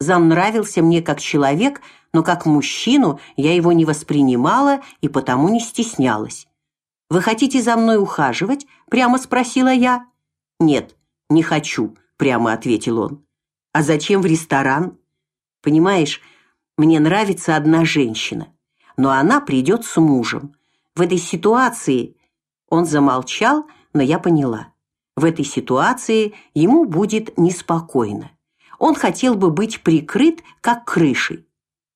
Зам нравился мне как человек, но как мужчину я его не воспринимала и потому не стеснялась. Вы хотите за мной ухаживать? прямо спросила я. Нет, не хочу, прямо ответил он. А зачем в ресторан? Понимаешь, мне нравится одна женщина, но она придет с мужем. В этой ситуации он замолчал, но я поняла. В этой ситуации ему будет неспокойно. Он хотел бы быть прикрыт как крышей.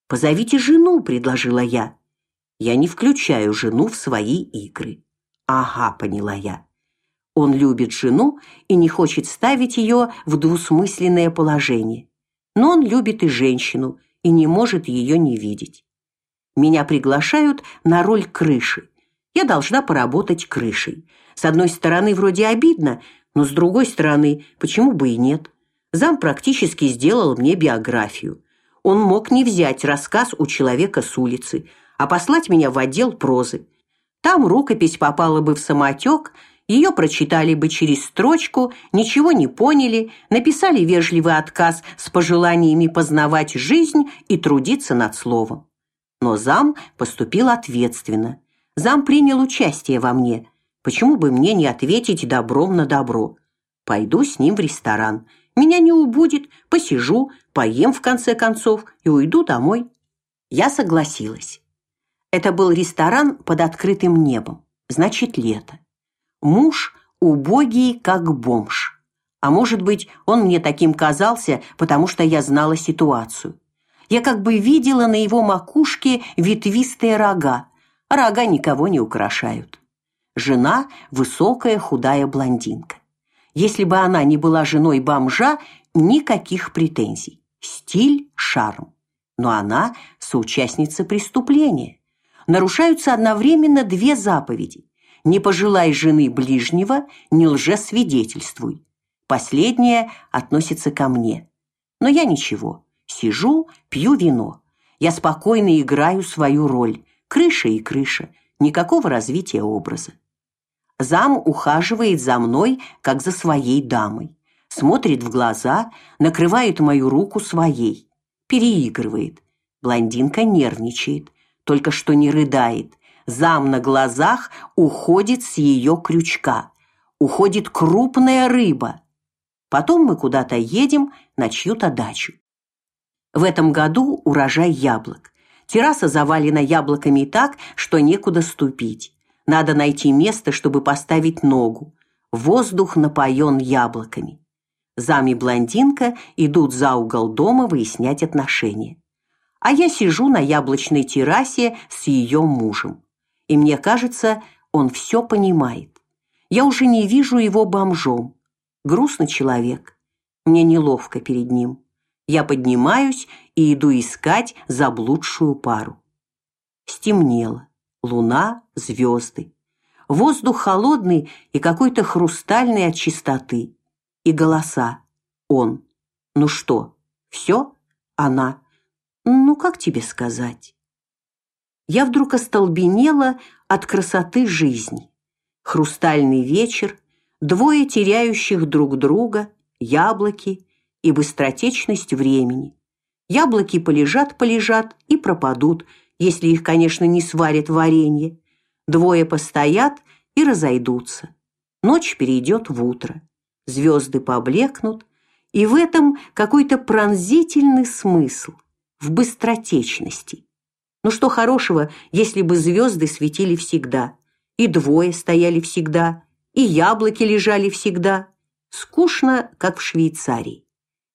Позовите жену, предложила я. Я не включаю жену в свои игры. Ага, поняла я. Он любит жену и не хочет ставить ее в двусмысленное положение. Но он любит и женщину и не может ее не видеть. Меня приглашают на роль крыши. Я должна поработать крышей. С одной стороны, вроде обидно, но с другой стороны, почему бы и нет? Зам практически сделал мне биографию. Он мог не взять рассказ у человека с улицы, а послать меня в отдел прозы. Там рукопись попала бы в самотек, ее прочитали бы через строчку, ничего не поняли, написали вежливый отказ с пожеланиями познавать жизнь и трудиться над словом. Но зам поступил ответственно. Зам принял участие во мне. Почему бы мне не ответить добром на добро? Пойду с ним в ресторан. Меня не убудет, посижу, поем в конце концов и уйду домой. Я согласилась. Это был ресторан под открытым небом. Значит, лето. Муж убогий, как бомж. А может быть, он мне таким казался, потому что я знала ситуацию. Я как бы видела на его макушке ветвистые рога, рога никого не украшают. Жена высокая, худая блондинка. Если бы она не была женой бомжа, никаких претензий. Стиль, шарм. Но она соучастница преступления. Нарушаются одновременно две заповеди: не пожелай жены ближнего, не лжесвидетельствуй. Последнее относится ко мне. Но я ничего. Сижу, пью вино. Я спокойно играю свою роль крыша и крыша, никакого развития образа. Зам ухаживает за мной, как за своей дамой. Смотрит в глаза, накрывает мою руку своей. Переигрывает. Блондинка нервничает, только что не рыдает. Зам на глазах уходит с ее крючка. Уходит крупная рыба. Потом мы куда-то едем на чью-то дачу. В этом году урожай яблок. Терраса завалена яблоками так, что некуда ступить. Надо найти место, чтобы поставить ногу. Воздух напоен яблоками. Зами блондинка идут за угол дома выяснять отношения. А я сижу на яблочной террасе с ее мужем. И мне кажется, он все понимает. Я уже не вижу его бомжом. Грустный человек. Мне неловко перед ним. Я поднимаюсь и иду искать заблудшую пару. Стемнело. Луна, звезды. Воздух холодный и какой-то хрустальный от чистоты. И голоса. Он. Ну что? Все? Она. Ну как тебе сказать? Я вдруг остолбенела от красоты жизни. Хрустальный вечер, двое теряющих друг друга, яблоки и быстротечность времени. Яблоки полежат-полежат и пропадут, если их, конечно, не сварят в варенье. Двое постоят и разойдутся. Ночь перейдет в утро. Звезды поблекнут, и в этом какой-то пронзительный смысл, в быстротечности. Ну что хорошего, если бы звезды светили всегда, и двое стояли всегда, и яблоки лежали всегда. Скучно, как в Швейцарии.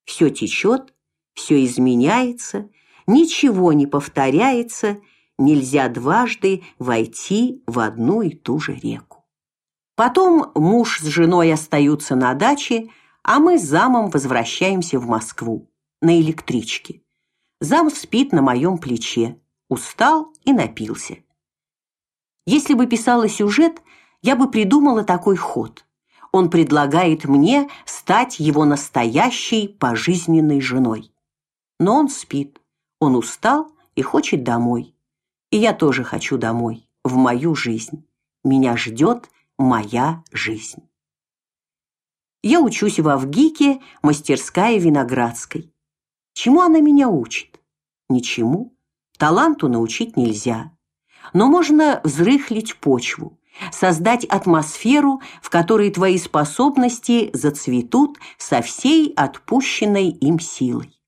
Все течет, все изменяется, ничего не повторяется, нельзя дважды войти в одну и ту же реку. Потом муж с женой остаются на даче, а мы с замом возвращаемся в Москву на электричке. Зам спит на моем плече, устал и напился. Если бы писала сюжет, я бы придумала такой ход он предлагает мне стать его настоящей пожизненной женой. Но он спит, он устал и хочет домой. И я тоже хочу домой, в мою жизнь. Меня ждет моя жизнь. Я учусь в Авгике, мастерская Виноградской. Чему она меня учит? Ничему. Таланту научить нельзя. Но можно взрыхлить почву, создать атмосферу, в которой твои способности зацветут со всей отпущенной им силой.